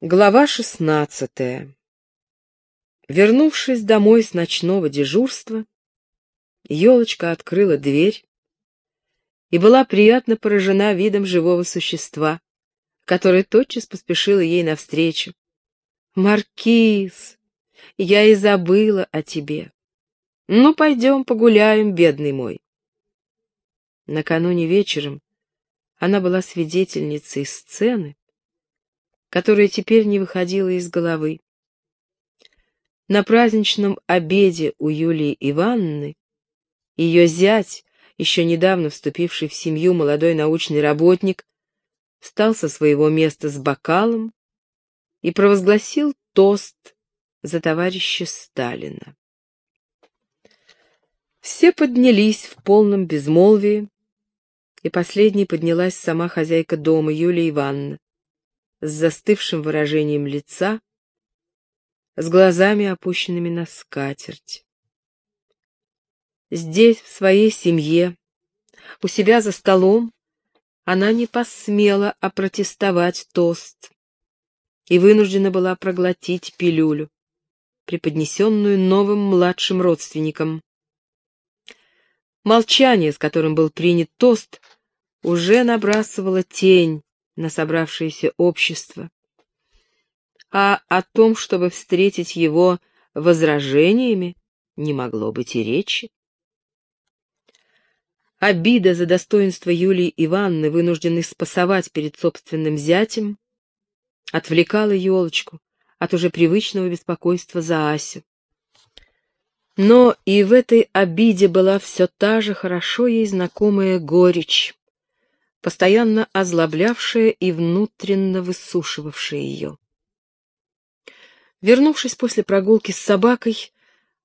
Глава шестнадцатая Вернувшись домой с ночного дежурства, елочка открыла дверь и была приятно поражена видом живого существа, которое тотчас поспешило ей навстречу. «Маркиз, я и забыла о тебе. Ну, пойдем погуляем, бедный мой». Накануне вечером она была свидетельницей сцены, которая теперь не выходила из головы. На праздничном обеде у Юлии Ивановны ее зять, еще недавно вступивший в семью молодой научный работник, встал со своего места с бокалом и провозгласил тост за товарища Сталина. Все поднялись в полном безмолвии, и последней поднялась сама хозяйка дома, Юлия Ивановна с застывшим выражением лица, с глазами опущенными на скатерть. Здесь, в своей семье, у себя за столом, она не посмела опротестовать тост и вынуждена была проглотить пилюлю, преподнесенную новым младшим родственникам. Молчание, с которым был принят тост, уже набрасывало тень на собравшееся общество. А о том, чтобы встретить его возражениями, не могло быть и речи. Обида за достоинство Юлии Ивановны, вынужденной спасовать перед собственным зятем, отвлекала елочку от уже привычного беспокойства за Асю. Но и в этой обиде была все та же хорошо ей знакомая горечь постоянно озлоблявшая и внутренно высушивавшая ее. Вернувшись после прогулки с собакой,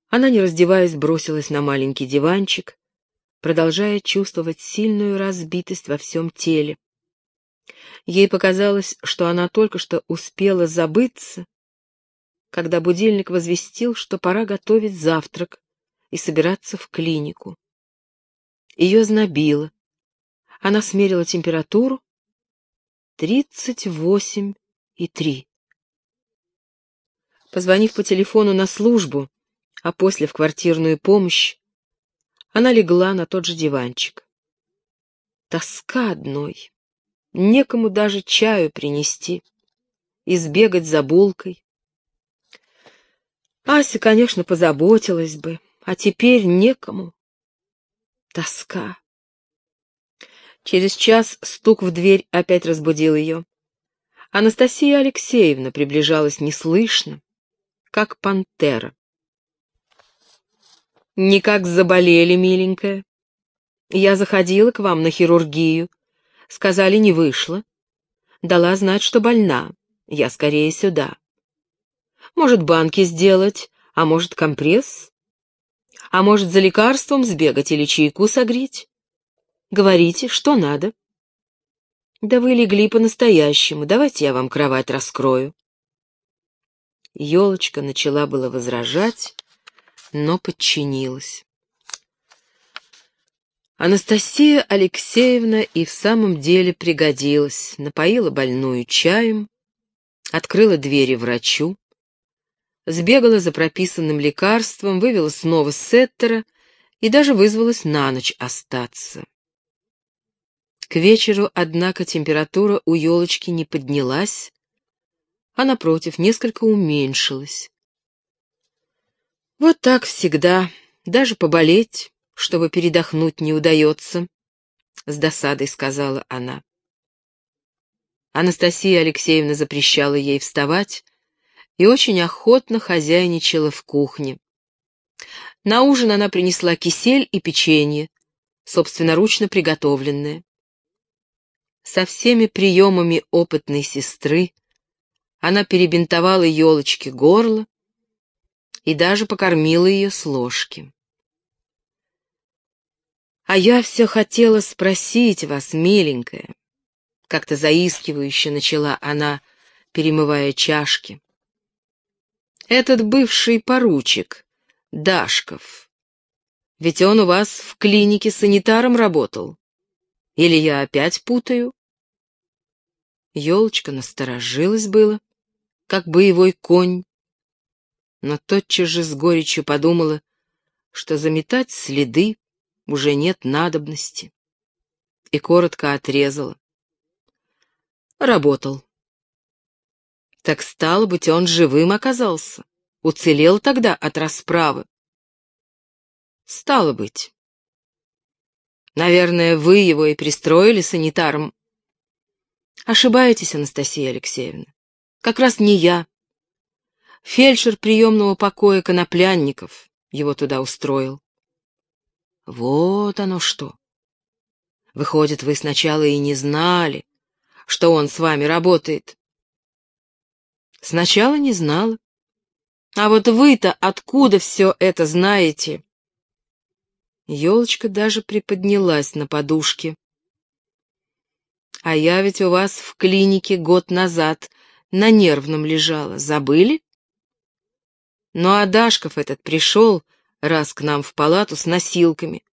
она, не раздеваясь, бросилась на маленький диванчик, продолжая чувствовать сильную разбитость во всем теле. Ей показалось, что она только что успела забыться, когда будильник возвестил, что пора готовить завтрак и собираться в клинику. Ее знобило, она смерила температуру. Тридцать восемь и три. Позвонив по телефону на службу, а после в квартирную помощь, она легла на тот же диванчик. Тоска одной. Некому даже чаю принести. Избегать за булкой. Ася, конечно, позаботилась бы, а теперь некому. Тоска. Через час стук в дверь опять разбудил ее. Анастасия Алексеевна приближалась неслышно, как пантера. «Никак заболели, миленькая. Я заходила к вам на хирургию. Сказали, не вышло. Дала знать, что больна. Я скорее сюда. Может, банки сделать, а может, компресс? А может, за лекарством сбегать или чайку согреть? Говорите, что надо. Да вы легли по-настоящему, давайте я вам кровать раскрою. Елочка начала было возражать, но подчинилась. Анастасия Алексеевна и в самом деле пригодилась, напоила больную чаем, открыла двери врачу, сбегала за прописанным лекарством, вывела снова сеттера и даже вызвалась на ночь остаться. К вечеру, однако, температура у елочки не поднялась, а, напротив, несколько уменьшилась. Вот так всегда, даже поболеть, чтобы передохнуть не удается, — с досадой сказала она. Анастасия Алексеевна запрещала ей вставать и очень охотно хозяйничала в кухне. На ужин она принесла кисель и печенье, собственноручно приготовленное. Со всеми приемами опытной сестры она перебинтовала елочке горло и даже покормила ее с ложки. «А я все хотела спросить вас, миленькая», — как-то заискивающе начала она, перемывая чашки. «Этот бывший поручик, Дашков, ведь он у вас в клинике санитаром работал. Или я опять путаю?» Елочка насторожилась было, как боевой конь. Но тотчас же с горечью подумала, что заметать следы уже нет надобности. И коротко отрезала. Работал. Так стало быть, он живым оказался. Уцелел тогда от расправы. Стало быть. Наверное, вы его и пристроили санитаром. Ошибаетесь, Анастасия Алексеевна. Как раз не я. Фельдшер приемного покоя Коноплянников его туда устроил. Вот оно что. Выходит, вы сначала и не знали, что он с вами работает. Сначала не знала. А вот вы-то откуда все это знаете? Елочка даже приподнялась на подушке. А я ведь у вас в клинике год назад на нервном лежала. Забыли? Ну а Дашков этот пришел раз к нам в палату с носилками.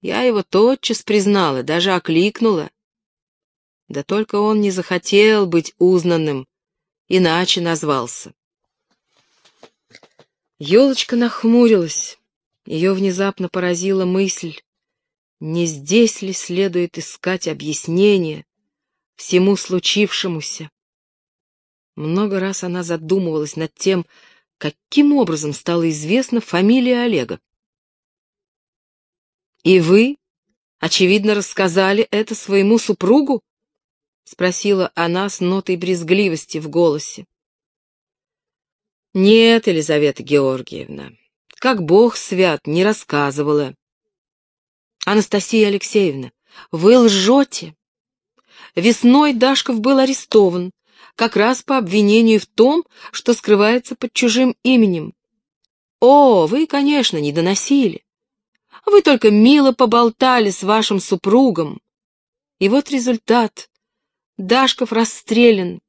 Я его тотчас признала, даже окликнула. Да только он не захотел быть узнанным, иначе назвался. Елочка нахмурилась. Ее внезапно поразила мысль, не здесь ли следует искать объяснение всему случившемуся. Много раз она задумывалась над тем, каким образом стала известна фамилия Олега. «И вы, очевидно, рассказали это своему супругу?» — спросила она с нотой брезгливости в голосе. «Нет, Елизавета Георгиевна, как бог свят, не рассказывала. Анастасия Алексеевна, вы лжете. Весной Дашков был арестован, как раз по обвинению в том, что скрывается под чужим именем. О, вы, конечно, не доносили. Вы только мило поболтали с вашим супругом. И вот результат. Дашков расстрелян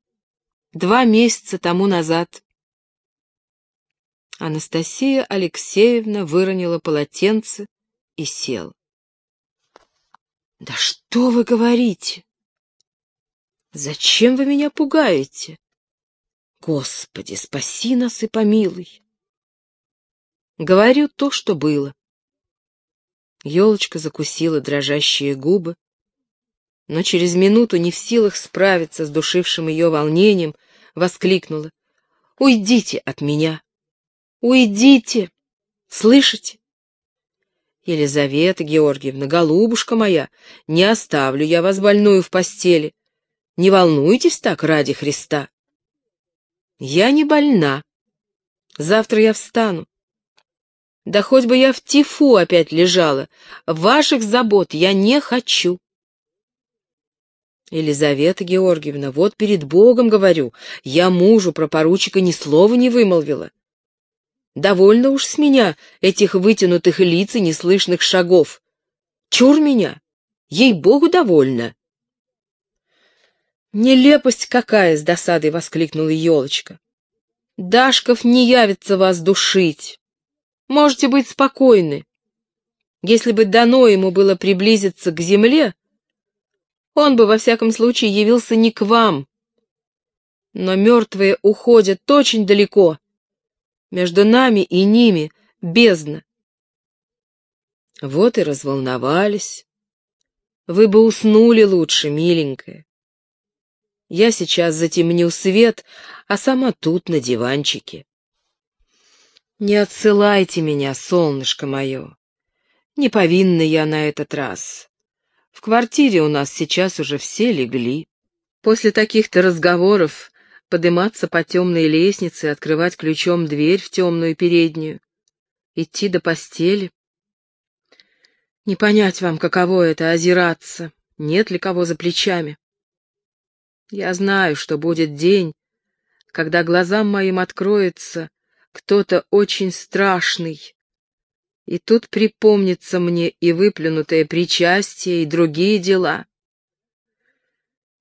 два месяца тому назад. Анастасия Алексеевна выронила полотенце и села. «Да что вы говорите? Зачем вы меня пугаете? Господи, спаси нас и помилуй!» Говорю то, что было. Елочка закусила дрожащие губы, но через минуту, не в силах справиться с душившим ее волнением, воскликнула. «Уйдите от меня! Уйдите! Слышите? Елизавета Георгиевна, голубушка моя, не оставлю я вас больную в постели. Не волнуйтесь так ради Христа. Я не больна. Завтра я встану. Да хоть бы я в тифу опять лежала, ваших забот я не хочу. Елизавета Георгиевна, вот перед Богом говорю, я мужу про поручика ни слова не вымолвила. Довольно уж с меня этих вытянутых лиц и неслышных шагов. Чур меня! Ей-богу, довольно!» «Нелепость какая!» — с досадой воскликнула елочка. «Дашков не явится вас душить. Можете быть спокойны. Если бы дано ему было приблизиться к земле, он бы во всяком случае явился не к вам. Но мертвые уходят очень далеко, между нами и ними бездна. Вот и разволновались. Вы бы уснули лучше, миленькая. Я сейчас затемню свет, а сама тут на диванчике. Не отсылайте меня, солнышко мое. Не повинна я на этот раз. В квартире у нас сейчас уже все легли. После таких-то разговоров подниматься по темной лестнице, открывать ключом дверь в темную переднюю, идти до постели. Не понять вам, каково это — озираться, нет ли кого за плечами. Я знаю, что будет день, когда глазам моим откроется кто-то очень страшный, и тут припомнится мне и выплюнутое причастие, и другие дела.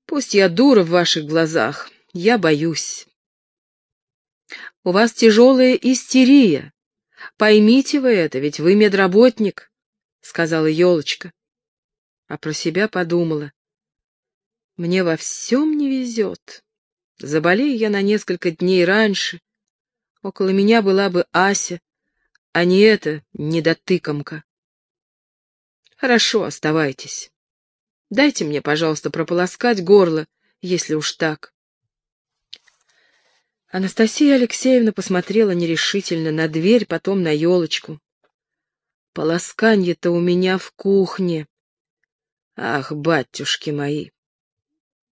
Пусть я дура в ваших глазах, я боюсь. У вас тяжелая истерия. Поймите вы это, ведь вы медработник, — сказала елочка. А про себя подумала. Мне во всем не везет. Заболею я на несколько дней раньше. Около меня была бы Ася, а не эта недотыкомка. Хорошо, оставайтесь. Дайте мне, пожалуйста, прополоскать горло, если уж так. Анастасия Алексеевна посмотрела нерешительно на дверь, потом на елочку. Полосканье-то у меня в кухне. Ах, батюшки мои!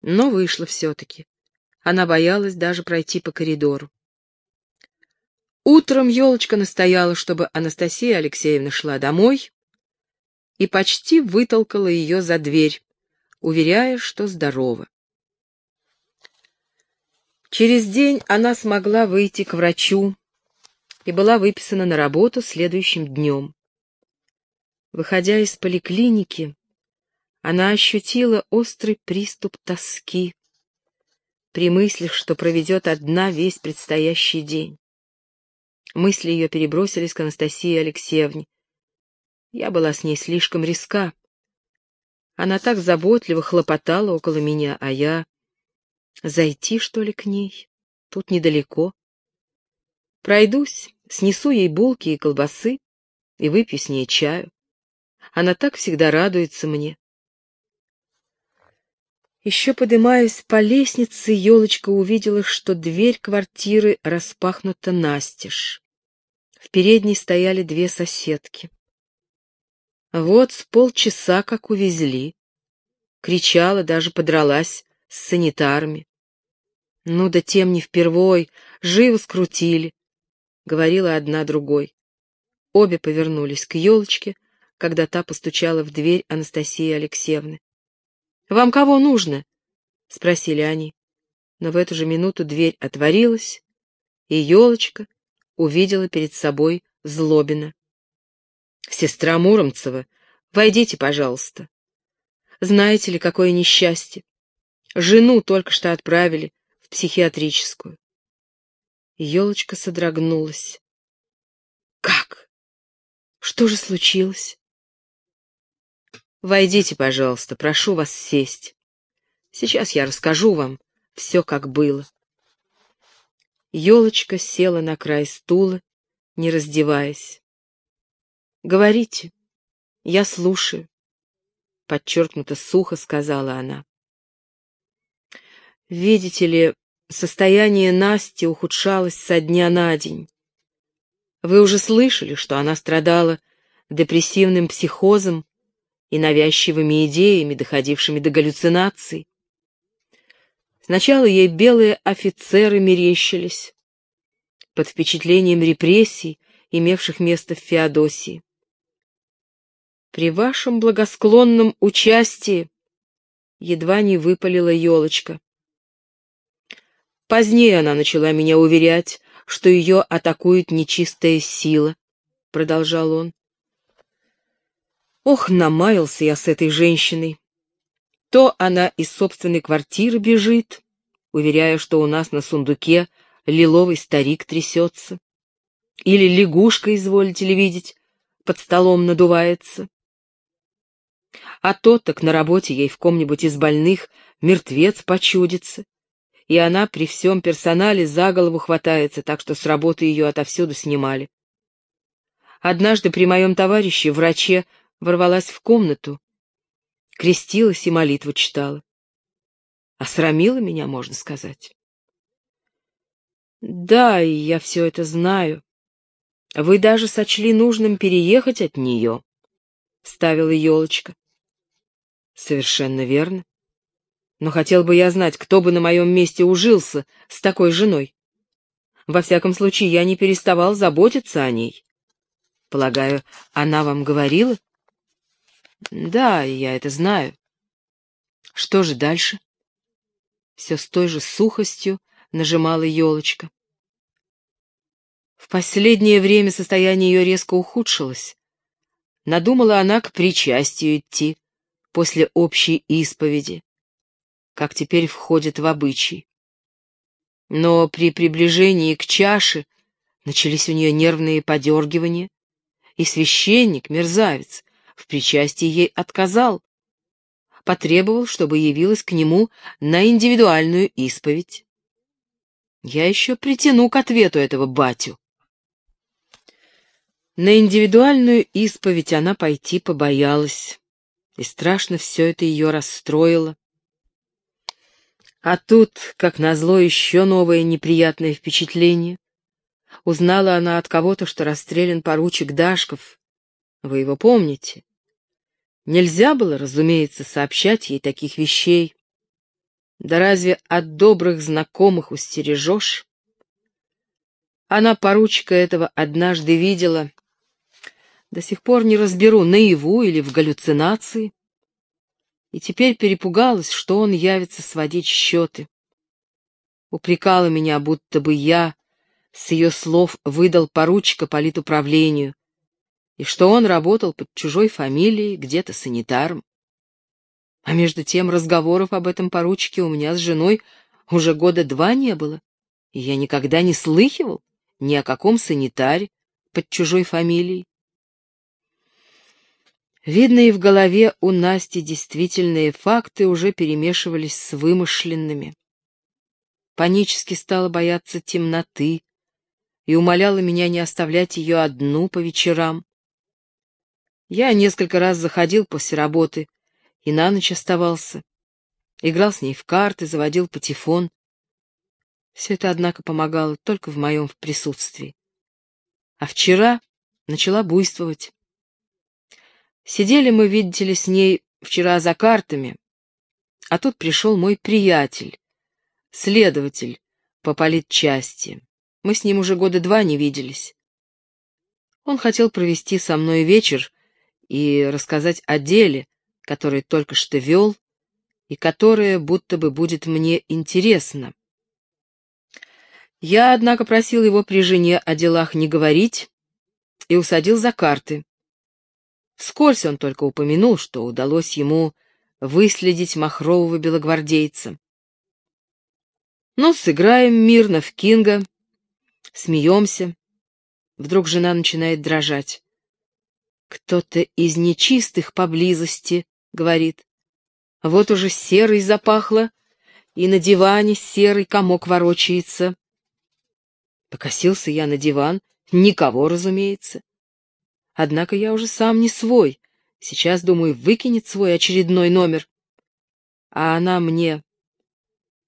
Но вышло все-таки. Она боялась даже пройти по коридору. Утром елочка настояла, чтобы Анастасия Алексеевна шла домой, и почти вытолкала ее за дверь, уверяя, что здорова. Через день она смогла выйти к врачу и была выписана на работу следующим днем. Выходя из поликлиники, она ощутила острый приступ тоски при мыслях, что проведет одна весь предстоящий день. Мысли ее перебросились к Анастасии Алексеевне. Я была с ней слишком риска. Она так заботливо хлопотала около меня, а я... Зайти, что ли, к ней? Тут недалеко. Пройдусь, снесу ей булки и колбасы и выпью с ней чаю. Она так всегда радуется мне. Еще подымаясь по лестнице, елочка увидела, что дверь квартиры распахнута настежь. В передней стояли две соседки. Вот с полчаса как увезли. Кричала, даже подралась с санитарами. Ну да тем не впервой, живо скрутили, — говорила одна другой. Обе повернулись к елочке, когда та постучала в дверь Анастасии Алексеевны. «Вам кого нужно?» — спросили они. Но в эту же минуту дверь отворилась, и елочка увидела перед собой Злобина. «Сестра Муромцева, войдите, пожалуйста. Знаете ли, какое несчастье? Жену только что отправили психиатрическую. Елочка содрогнулась. Как? Что же случилось? Войдите, пожалуйста, прошу вас сесть. Сейчас я расскажу вам все, как было. Елочка села на край стула, не раздеваясь. «Говорите, я слушаю», — подчеркнуто сухо сказала она. Видите ли, состояние Насти ухудшалось со дня на день. Вы уже слышали, что она страдала депрессивным психозом и навязчивыми идеями, доходившими до галлюцинаций. Сначала ей белые офицеры мерещились под впечатлением репрессий, имевших место в Феодосии. При вашем благосклонном участии едва не выпалила елочка. Позднее она начала меня уверять, что ее атакует нечистая сила, — продолжал он. Ох, намаялся я с этой женщиной. То она из собственной квартиры бежит, уверяя, что у нас на сундуке лиловый старик трясется. Или лягушка, изволите ли видеть, под столом надувается. А то так на работе ей в ком-нибудь из больных мертвец почудится, и она при всем персонале за голову хватается, так что с работы ее отовсюду снимали. Однажды при моем товарище, враче, ворвалась в комнату, крестилась и молитву читала. Осрамила меня, можно сказать. Да, я все это знаю. Вы даже сочли нужным переехать от нее, — ставила елочка. Совершенно верно. Но хотел бы я знать, кто бы на моем месте ужился с такой женой. Во всяком случае, я не переставал заботиться о ней. Полагаю, она вам говорила? Да, я это знаю. Что же дальше? Все с той же сухостью нажимала елочка. В последнее время состояние ее резко ухудшилось. Надумала она к причастию идти после общей исповеди как теперь входит в обычай. Но при приближении к чаше начались у нее нервные подергивания, и священник, мерзавец, в причастии ей отказал, потребовал, чтобы явилась к нему на индивидуальную исповедь. Я еще притяну к ответу этого батю. На индивидуальную исповедь она пойти побоялась, и страшно все это ее расстроило. А тут, как назло, еще новое неприятное впечатление. Узнала она от кого-то, что расстрелян поручик Дашков. Вы его помните? Нельзя было, разумеется, сообщать ей таких вещей. Да разве от добрых знакомых устережешь? Она поручика этого однажды видела. До сих пор не разберу, наяву или в галлюцинации и теперь перепугалась, что он явится сводить счеты. Упрекала меня, будто бы я с ее слов выдал поручика политуправлению, и что он работал под чужой фамилией, где-то санитаром. А между тем разговоров об этом поручике у меня с женой уже года два не было, и я никогда не слыхивал ни о каком санитаре под чужой фамилией. Видно, и в голове у Насти действительные факты уже перемешивались с вымышленными. Панически стала бояться темноты и умоляла меня не оставлять ее одну по вечерам. Я несколько раз заходил после работы и на ночь оставался. Играл с ней в карты, заводил патефон. Все это, однако, помогало только в моем присутствии. А вчера начала буйствовать. Сидели мы, видите ли, с ней вчера за картами, а тут пришел мой приятель, следователь по политчасти. Мы с ним уже года два не виделись. Он хотел провести со мной вечер и рассказать о деле, который только что вел, и которое будто бы будет мне интересно. Я, однако, просил его при жене о делах не говорить и усадил за карты. Вскользь он только упомянул, что удалось ему выследить махрового белогвардейца. Ну, сыграем мирно в Кинга, смеемся. Вдруг жена начинает дрожать. «Кто-то из нечистых поблизости», — говорит. Вот уже серый запахло, и на диване серый комок ворочается. Покосился я на диван, никого, разумеется. Однако я уже сам не свой. Сейчас, думаю, выкинет свой очередной номер. А она мне...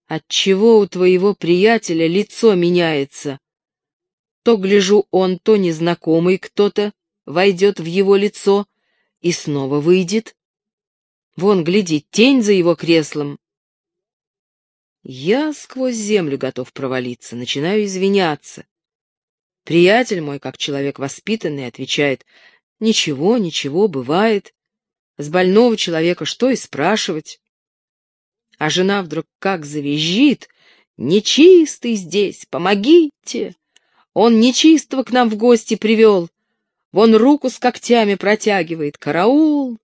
Отчего у твоего приятеля лицо меняется? То, гляжу, он то незнакомый кто-то войдет в его лицо и снова выйдет. Вон, гляди, тень за его креслом. Я сквозь землю готов провалиться, начинаю извиняться. Приятель мой, как человек воспитанный, отвечает, «Ничего, ничего, бывает. С больного человека что и спрашивать?» А жена вдруг как завизжит, «Нечистый здесь, помогите! Он нечистого к нам в гости привел. Вон руку с когтями протягивает. Караул!»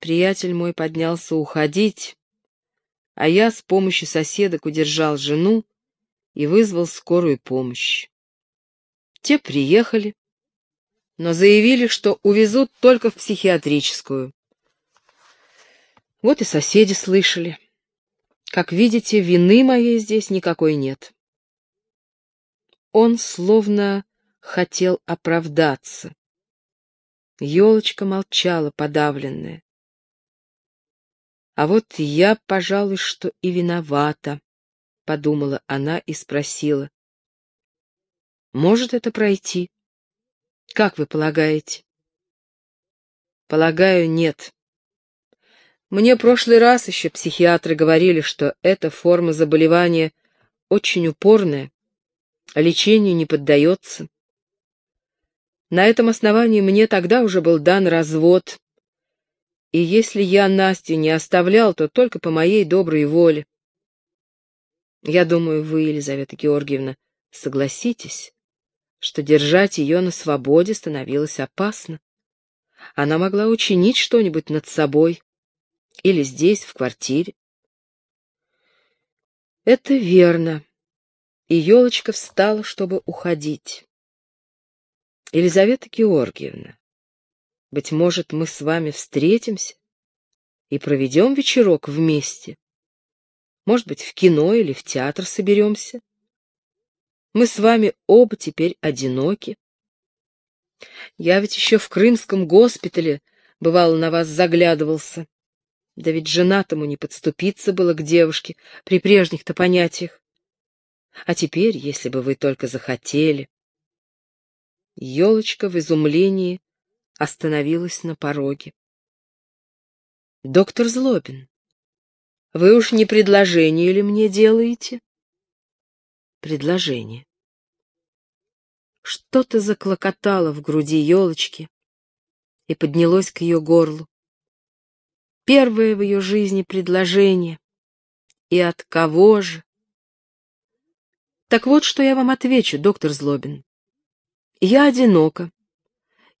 Приятель мой поднялся уходить, а я с помощью соседок удержал жену и вызвал скорую помощь. Те приехали, но заявили, что увезут только в психиатрическую. Вот и соседи слышали. Как видите, вины моей здесь никакой нет. Он словно хотел оправдаться. Елочка молчала, подавленная. А вот я, пожалуй, что и виновата, — подумала она и спросила. Может это пройти? Как вы полагаете? Полагаю, нет. Мне прошлый раз еще психиатры говорили, что эта форма заболевания очень упорная, а лечению не поддается. На этом основании мне тогда уже был дан развод, и если я Настю не оставлял, то только по моей доброй воле. Я думаю, вы, Елизавета Георгиевна, согласитесь, что держать ее на свободе становилось опасно. Она могла учинить что-нибудь над собой или здесь, в квартире. Это верно. И елочка встала, чтобы уходить. Елизавета Георгиевна, быть может, мы с вами встретимся и проведем вечерок вместе. Может быть, в кино или в театр соберемся? Мы с вами оба теперь одиноки. Я ведь еще в крымском госпитале, бывало, на вас заглядывался. Да ведь женатому не подступиться было к девушке при прежних-то понятиях. А теперь, если бы вы только захотели... Елочка в изумлении остановилась на пороге. «Доктор Злобин, вы уж не предложение ли мне делаете?» «Предложение». Что-то заклокотало в груди елочки и поднялось к ее горлу. Первое в ее жизни предложение. И от кого же? Так вот, что я вам отвечу, доктор Злобин. Я одинока,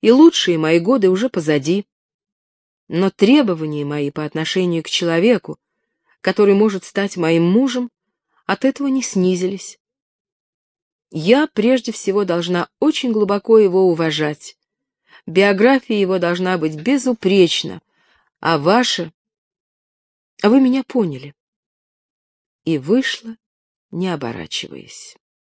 и лучшие мои годы уже позади. Но требования мои по отношению к человеку, который может стать моим мужем, от этого не снизились. Я прежде всего должна очень глубоко его уважать. Биография его должна быть безупречна, а ваша... А вы меня поняли. И вышла, не оборачиваясь.